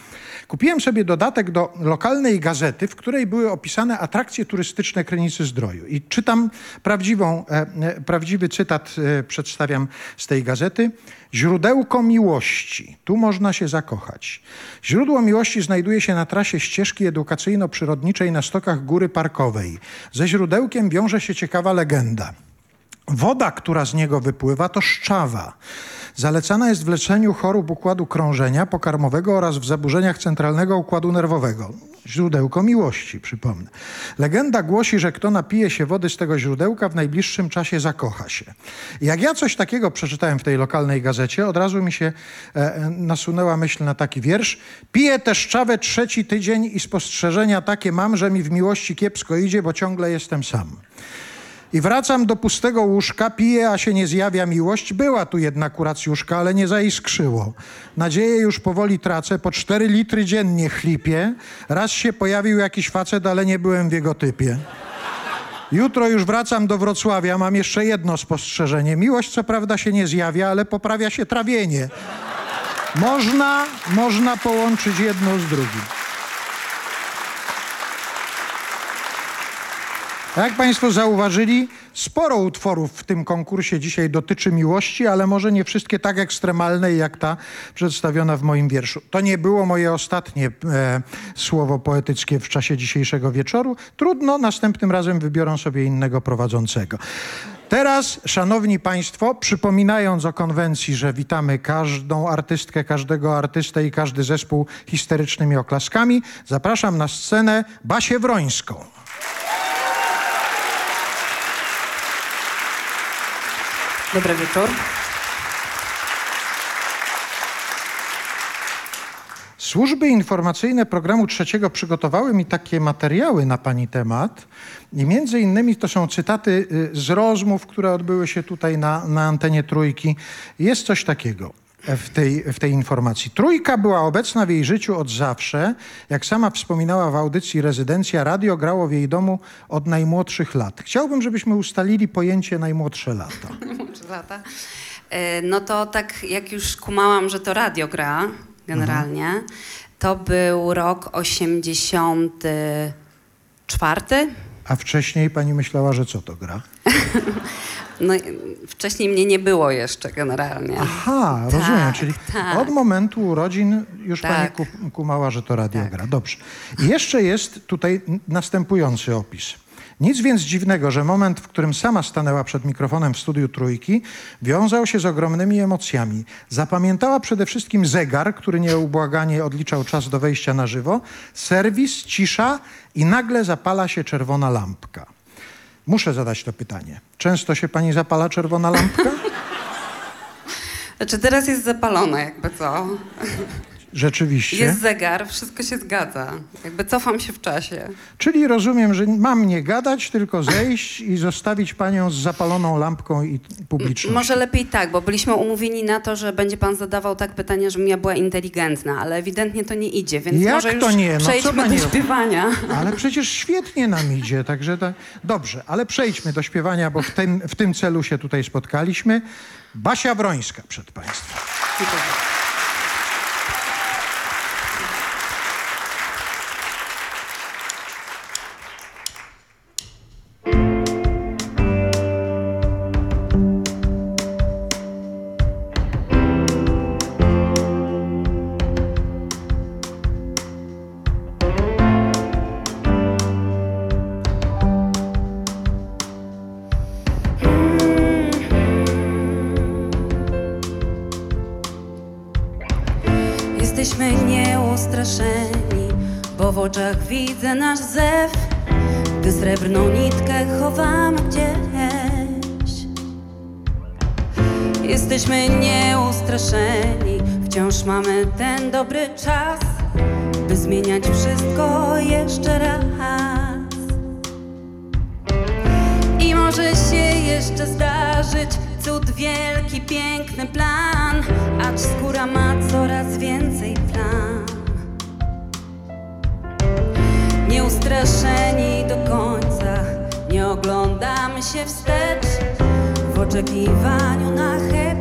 Kupiłem sobie dodatek do lokalnej gazety, w której były opisane atrakcje turystyczne Krynicy Zdroju. I czytam prawdziwą, e, e, prawdziwy cytat, e, przedstawiam z tej gazety. Źródełko miłości. Tu można się zakochać. Źródło miłości znajduje się na trasie ścieżki edukacyjno-przyrodniczej na stokach Góry Parkowej. Ze źródełkiem wiąże się ciekawa legenda. Woda, która z niego wypływa, to szczawa. Zalecana jest w leczeniu chorób układu krążenia pokarmowego oraz w zaburzeniach centralnego układu nerwowego. Źródełko miłości, przypomnę. Legenda głosi, że kto napije się wody z tego źródełka, w najbliższym czasie zakocha się. Jak ja coś takiego przeczytałem w tej lokalnej gazecie, od razu mi się e, nasunęła myśl na taki wiersz. Piję tę szczawę trzeci tydzień i spostrzeżenia takie mam, że mi w miłości kiepsko idzie, bo ciągle jestem sam. I wracam do pustego łóżka, piję, a się nie zjawia miłość. Była tu jedna kuracjuszka, ale nie zaiskrzyło. Nadzieję już powoli tracę, po cztery litry dziennie chlipie. Raz się pojawił jakiś facet, ale nie byłem w jego typie. Jutro już wracam do Wrocławia, mam jeszcze jedno spostrzeżenie. Miłość co prawda się nie zjawia, ale poprawia się trawienie. Można, można połączyć jedno z drugim. Jak Państwo zauważyli, sporo utworów w tym konkursie dzisiaj dotyczy miłości, ale może nie wszystkie tak ekstremalne jak ta przedstawiona w moim wierszu. To nie było moje ostatnie e, słowo poetyckie w czasie dzisiejszego wieczoru. Trudno, następnym razem wybiorą sobie innego prowadzącego. Teraz, szanowni państwo, przypominając o konwencji, że witamy każdą artystkę, każdego artystę i każdy zespół histerycznymi oklaskami, zapraszam na scenę Basię Wrońską. Dobry wieczór. Służby informacyjne programu trzeciego przygotowały mi takie materiały na pani temat i między innymi to są cytaty y, z rozmów, które odbyły się tutaj na, na antenie Trójki. Jest coś takiego w tej, w tej informacji. Trójka była obecna w jej życiu od zawsze. Jak sama wspominała w audycji Rezydencja, radio grało w jej domu od najmłodszych lat. Chciałbym, żebyśmy ustalili pojęcie najmłodsze lata. Najmłodsze lata. E, no to tak jak już kumałam, że to radio gra generalnie, mhm. to był rok 84. A wcześniej pani myślała, że co to gra? No, wcześniej mnie nie było jeszcze generalnie. Aha, tak, rozumiem. Czyli tak. od momentu urodzin już tak. pani kumała, że to radio tak. gra. Dobrze. I jeszcze jest tutaj następujący opis. Nic więc dziwnego, że moment, w którym sama stanęła przed mikrofonem w studiu Trójki, wiązał się z ogromnymi emocjami. Zapamiętała przede wszystkim zegar, który nieubłaganie odliczał czas do wejścia na żywo, serwis, cisza i nagle zapala się czerwona lampka. Muszę zadać to pytanie. Często się pani zapala czerwona lampka? Znaczy teraz jest zapalona, jakby co. Rzeczywiście. Jest zegar, wszystko się zgadza. Jakby cofam się w czasie. Czyli rozumiem, że mam nie gadać, tylko zejść i zostawić panią z zapaloną lampką i publicznością. Może lepiej tak, bo byliśmy umówieni na to, że będzie pan zadawał tak pytania, żebym ja była inteligentna, ale ewidentnie to nie idzie, więc Jak może już to nie? No, przejdźmy do śpiewania. Ale przecież świetnie nam idzie, także to... dobrze, ale przejdźmy do śpiewania, bo w tym, w tym celu się tutaj spotkaliśmy. Basia Wrońska przed państwem. Dziękuję. Dobry czas, by zmieniać wszystko jeszcze raz. I może się jeszcze zdarzyć cud wielki, piękny plan, acz skóra ma coraz więcej plan. Nieustraszeni do końca Nie oglądamy się wstecz W oczekiwaniu na happy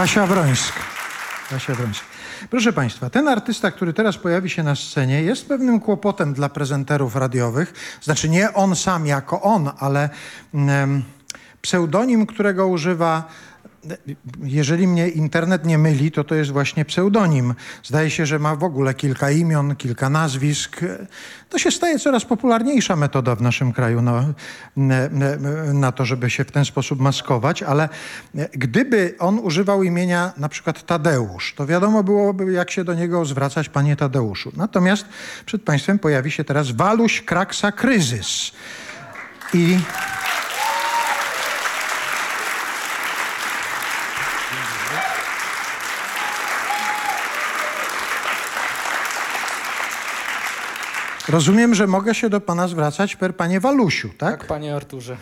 Basia Wrońska. Basia Wrońska. Proszę Państwa, ten artysta, który teraz pojawi się na scenie, jest pewnym kłopotem dla prezenterów radiowych. Znaczy nie on sam jako on, ale mm, pseudonim, którego używa. Jeżeli mnie internet nie myli, to to jest właśnie pseudonim. Zdaje się, że ma w ogóle kilka imion, kilka nazwisk. To się staje coraz popularniejsza metoda w naszym kraju na, na to, żeby się w ten sposób maskować, ale gdyby on używał imienia na przykład Tadeusz, to wiadomo byłoby, jak się do niego zwracać, panie Tadeuszu. Natomiast przed państwem pojawi się teraz Waluś Kraksa Kryzys. I... Rozumiem, że mogę się do pana zwracać per panie Walusiu, tak? Tak, panie Arturze.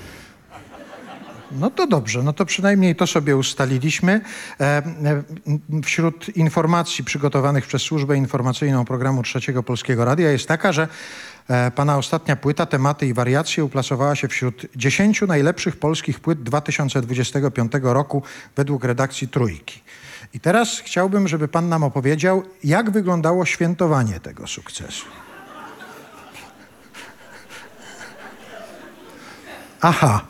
No to dobrze, no to przynajmniej to sobie ustaliliśmy. E, e, wśród informacji przygotowanych przez Służbę Informacyjną Programu Trzeciego Polskiego Radia jest taka, że e, pana ostatnia płyta, tematy i wariacje uplasowała się wśród 10 najlepszych polskich płyt 2025 roku według redakcji Trójki. I teraz chciałbym, żeby pan nam opowiedział, jak wyglądało świętowanie tego sukcesu. Aha.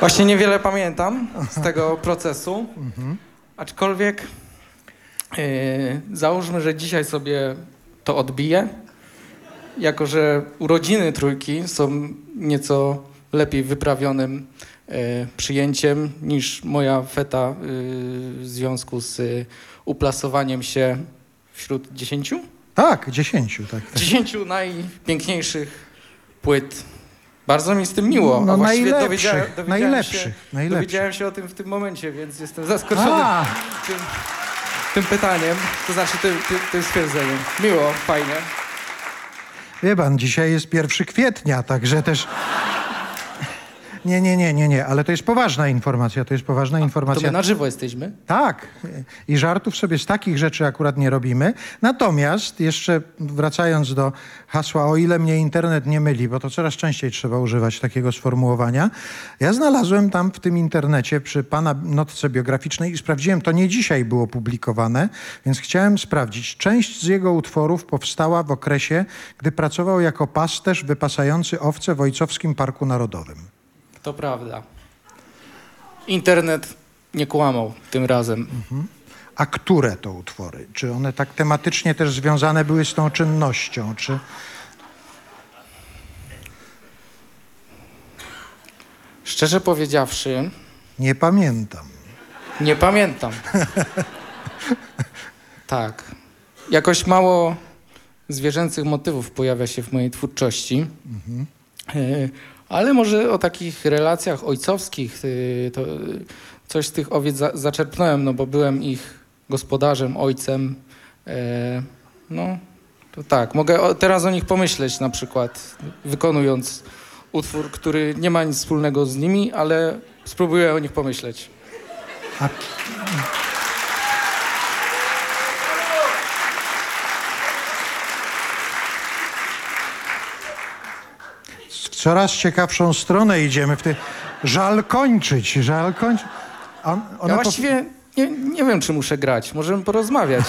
Właśnie niewiele pamiętam z tego procesu, aczkolwiek yy, załóżmy, że dzisiaj sobie to odbiję, jako że urodziny trójki są nieco lepiej wyprawionym yy, przyjęciem niż moja feta yy, w związku z uplasowaniem się wśród dziesięciu? Tak, dziesięciu. Tak, tak. Dziesięciu najpiękniejszych płyt. Bardzo mi z tym miło. No, najlepszych, dowiedziałem, dowiedziałem, najlepszych, się, najlepszych. dowiedziałem się o tym w tym momencie, więc jestem zaskoczony tym, tym pytaniem, to znaczy tym, tym, tym stwierdzeniem. Miło, fajnie. Wie pan, dzisiaj jest 1 kwietnia, także też... Nie, nie, nie, nie, nie, ale to jest poważna informacja, to jest poważna To informacja. my na żywo jesteśmy. Tak, i żartów sobie z takich rzeczy akurat nie robimy. Natomiast jeszcze wracając do hasła, o ile mnie internet nie myli, bo to coraz częściej trzeba używać takiego sformułowania, ja znalazłem tam w tym internecie przy pana notce biograficznej i sprawdziłem, to nie dzisiaj było publikowane, więc chciałem sprawdzić. Część z jego utworów powstała w okresie, gdy pracował jako pasterz wypasający owce w Ojcowskim Parku Narodowym. To prawda. Internet nie kłamał tym razem. A które to utwory? Czy one tak tematycznie też związane były z tą czynnością? Czy... Szczerze powiedziawszy, Nie pamiętam. nie pamiętam. tak. Jakoś mało zwierzęcych motywów pojawia się w mojej twórczości. Mhm. Ale może o takich relacjach ojcowskich, e, to e, coś z tych owiec za, zaczerpnąłem, no bo byłem ich gospodarzem, ojcem. E, No, To tak, mogę teraz o nich pomyśleć na przykład, wykonując utwór, który nie ma nic wspólnego z nimi, ale spróbuję o nich pomyśleć. A... W coraz ciekawszą stronę idziemy. W tej... Żal kończyć, żal kończyć. On, Ja właściwie nie, nie wiem, czy muszę grać. Możemy porozmawiać.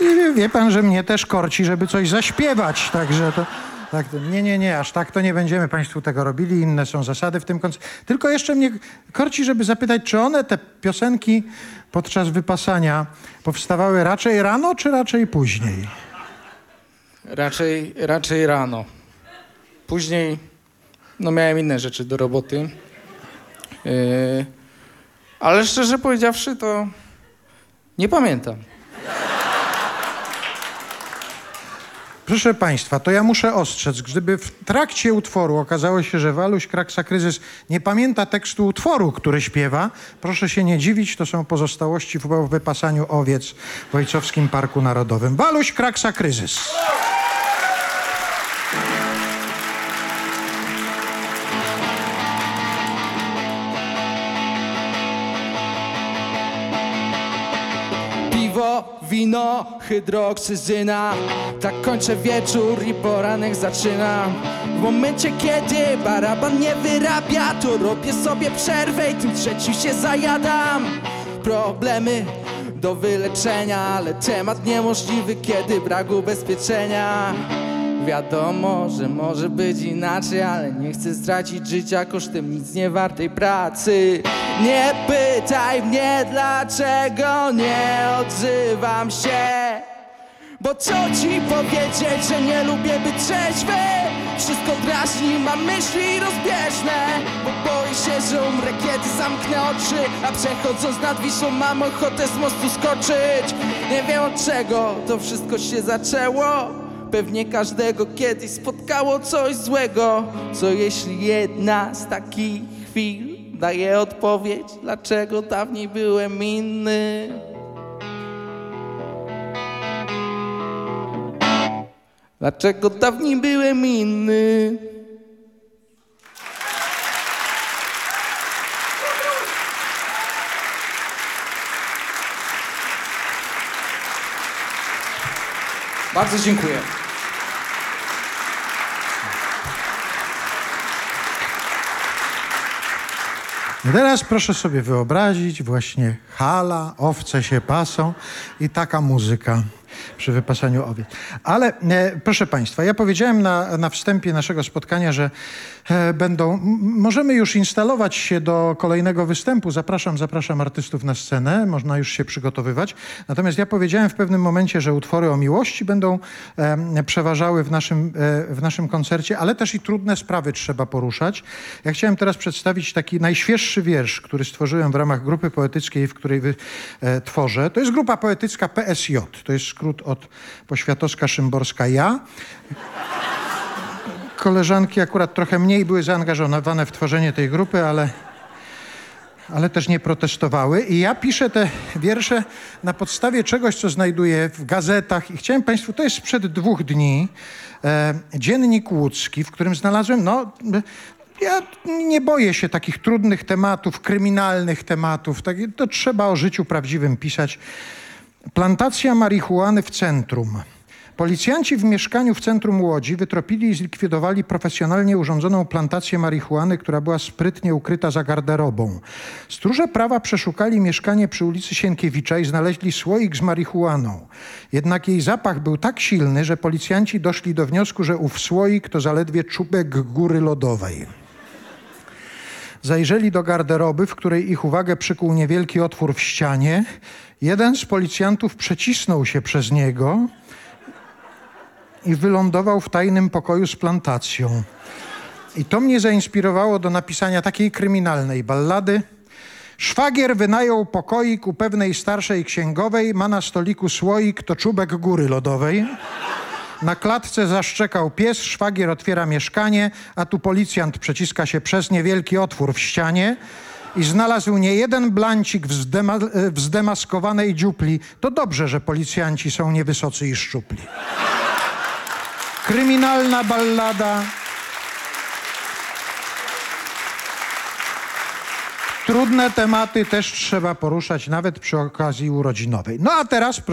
I... I wie pan, że mnie też korci, żeby coś zaśpiewać, także to... Tak, nie, nie, nie, aż tak to nie będziemy Państwu tego robili, inne są zasady w tym koncercie. Tylko jeszcze mnie korci, żeby zapytać, czy one, te piosenki podczas wypasania powstawały raczej rano, czy raczej później? Raczej, raczej rano. Później no miałem inne rzeczy do roboty. Yy, ale szczerze powiedziawszy, to nie pamiętam. Proszę Państwa, to ja muszę ostrzec, gdyby w trakcie utworu okazało się, że Waluś Kraksa Kryzys nie pamięta tekstu utworu, który śpiewa, proszę się nie dziwić, to są pozostałości w wypasaniu owiec w Ojcowskim Parku Narodowym. Waluś Kraksa Kryzys. Wino, hydroksyzyna. Tak kończę wieczór i poranek zaczynam. W momencie kiedy baraban nie wyrabia To robię sobie przerwę i tym trzecim się zajadam. Problemy do wyleczenia Ale temat niemożliwy, kiedy brak ubezpieczenia Wiadomo, że może być inaczej, ale nie chcę stracić życia kosztem nic nie wartej pracy. Nie pytaj mnie, dlaczego nie odzywam się. Bo co ci powiedzieć, że nie lubię być trzeźwy? Wszystko drażni, mam myśli rozbieżne Bo boję się, że umrę, kiedy zamknę oczy A przechodząc nad Wisłą mam ochotę z mostu skoczyć Nie wiem od czego to wszystko się zaczęło Pewnie każdego kiedyś spotkało coś złego Co jeśli jedna z takich chwil daje odpowiedź Dlaczego dawniej byłem inny Dlaczego dawniej byłem inny Bardzo dziękuję. Teraz proszę sobie wyobrazić właśnie hala, owce się pasą i taka muzyka przy wypasaniu owiec. Ale e, proszę Państwa, ja powiedziałem na, na wstępie naszego spotkania, że e, będą, możemy już instalować się do kolejnego występu. Zapraszam, zapraszam artystów na scenę, można już się przygotowywać. Natomiast ja powiedziałem w pewnym momencie, że utwory o miłości będą e, przeważały w naszym, e, w naszym koncercie, ale też i trudne sprawy trzeba poruszać. Ja chciałem teraz przedstawić taki najświeższy wiersz, który stworzyłem w ramach grupy poetyckiej, w której wy, e, tworzę. To jest grupa poetycka PSJ, to jest skrót od Poświatowska Szymborska Ja. Koleżanki akurat trochę mniej były zaangażowane w tworzenie tej grupy, ale, ale też nie protestowały. I ja piszę te wiersze na podstawie czegoś, co znajduję w gazetach. I chciałem Państwu, to jest sprzed dwóch dni, e, dziennik łódzki, w którym znalazłem, no, ja nie boję się takich trudnych tematów, kryminalnych tematów. Tak, to trzeba o życiu prawdziwym pisać. Plantacja marihuany w centrum. Policjanci w mieszkaniu w centrum Łodzi wytropili i zlikwidowali profesjonalnie urządzoną plantację marihuany, która była sprytnie ukryta za garderobą. Stróże prawa przeszukali mieszkanie przy ulicy Sienkiewicza i znaleźli słoik z marihuaną. Jednak jej zapach był tak silny, że policjanci doszli do wniosku, że ów słoik to zaledwie czubek góry lodowej. Zajrzeli do garderoby, w której ich uwagę przykuł niewielki otwór w ścianie. Jeden z policjantów przecisnął się przez niego i wylądował w tajnym pokoju z plantacją. I to mnie zainspirowało do napisania takiej kryminalnej ballady. Szwagier wynajął pokoik u pewnej starszej księgowej, ma na stoliku słoik, to czubek góry lodowej. Na klatce zaszczekał pies, szwagier otwiera mieszkanie, a tu policjant przeciska się przez niewielki otwór w ścianie i znalazł nie jeden blancik w, zdema, w zdemaskowanej dziupli, to dobrze, że policjanci są niewysocy i szczupli. Kryminalna ballada. Trudne tematy też trzeba poruszać, nawet przy okazji urodzinowej. No a teraz proszę.